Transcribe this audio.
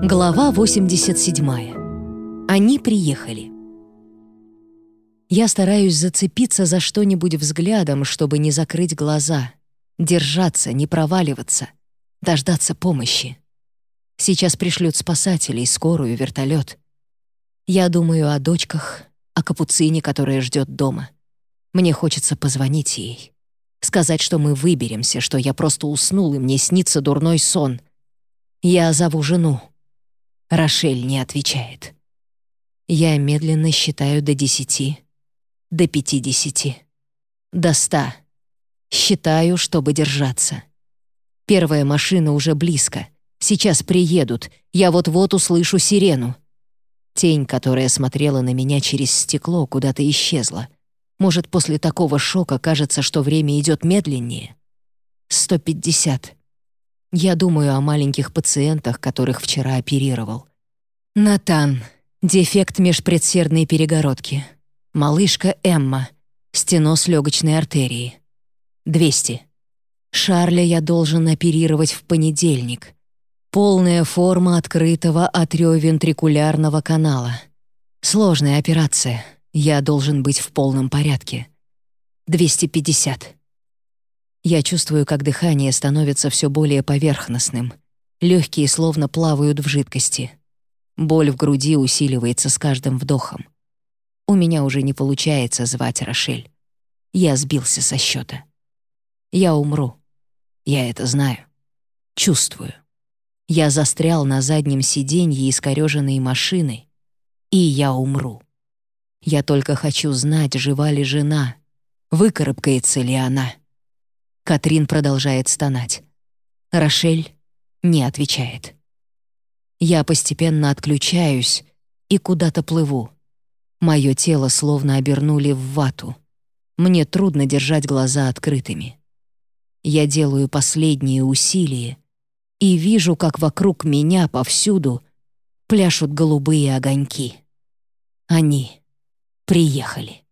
Глава 87. Они приехали. Я стараюсь зацепиться за что-нибудь взглядом, чтобы не закрыть глаза, держаться, не проваливаться, дождаться помощи. Сейчас пришлют спасателей, скорую, вертолет. Я думаю о дочках, о капуцине, которая ждет дома. Мне хочется позвонить ей. Сказать, что мы выберемся, что я просто уснул, и мне снится дурной сон. Я зову жену. Рошель не отвечает. Я медленно считаю до десяти, до пятидесяти, до ста. Считаю, чтобы держаться. Первая машина уже близко. Сейчас приедут. Я вот-вот услышу сирену. Тень, которая смотрела на меня через стекло, куда-то исчезла. Может, после такого шока кажется, что время идет медленнее? Сто пятьдесят. Я думаю о маленьких пациентах, которых вчера оперировал. Натан. Дефект межпредсердной перегородки. Малышка Эмма. Стеноз легочной артерии. 200. Шарля я должен оперировать в понедельник. Полная форма открытого атриовентрикулярного канала. Сложная операция. Я должен быть в полном порядке. 250. Я чувствую, как дыхание становится все более поверхностным. Легкие словно плавают в жидкости. Боль в груди усиливается с каждым вдохом. У меня уже не получается звать Рошель. Я сбился со счета. Я умру. Я это знаю. Чувствую. Я застрял на заднем сиденье искорёженной машины, и я умру. Я только хочу знать, жива ли жена, выкарабкается ли она. Катрин продолжает стонать. Рошель не отвечает. Я постепенно отключаюсь и куда-то плыву. Мое тело словно обернули в вату. Мне трудно держать глаза открытыми. Я делаю последние усилия и вижу, как вокруг меня повсюду пляшут голубые огоньки. Они приехали.